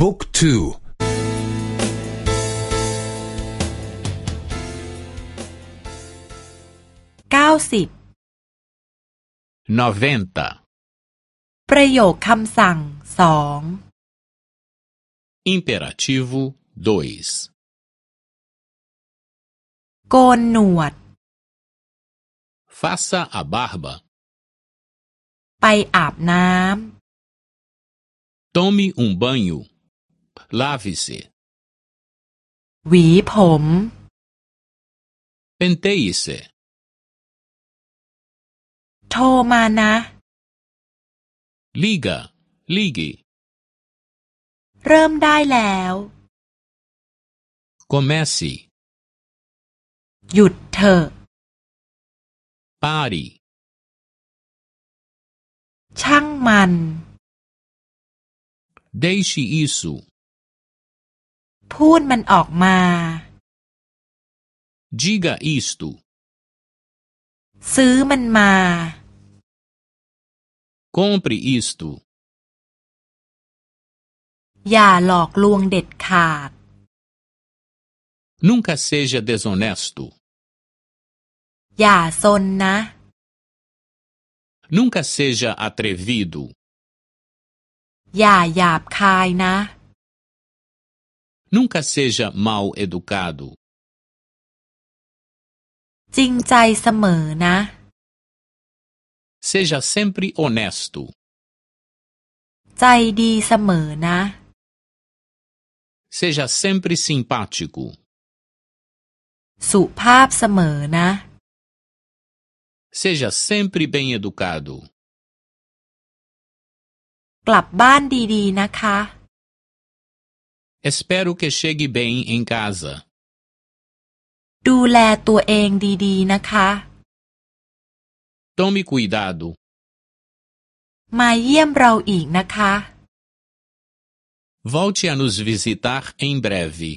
บุ๊กทูเก้าสิบ noventa ประโยคคำสั่งสอง imperativo dois โกนหนวด faça a barba ไปอาบน้ tome um banho Lave-se ำหวีผม penteie-se โทรมานะ liga ligue เริ่มได้แล้ว comece หยุดเถอะ pare ช่างมัน deixe isso พูดมันออกมา diga isto ซื้อมันมา compre isto อย่าหลอกลวงเด็ดขาด nunca seja desonesto อย่าซนนะ nunca seja atrevido อย่าหยาบคายนะ nunca seja mal educado จริงใจเสมอนะ seja sempre honesto ใจดีเสมอนะ seja sempre simpático สุภาพเสมอนะ seja sempre bem educado กลับบ้านดีๆนะคะ espero que chegue bem em casa ดูแลตัวเองดีๆนะคะ tome cuidado มาเยี่ยมเราอีกนะคะ volte a nos visitar em breve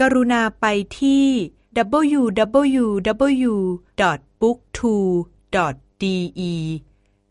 กรุณาไปที่ www.booktwo.de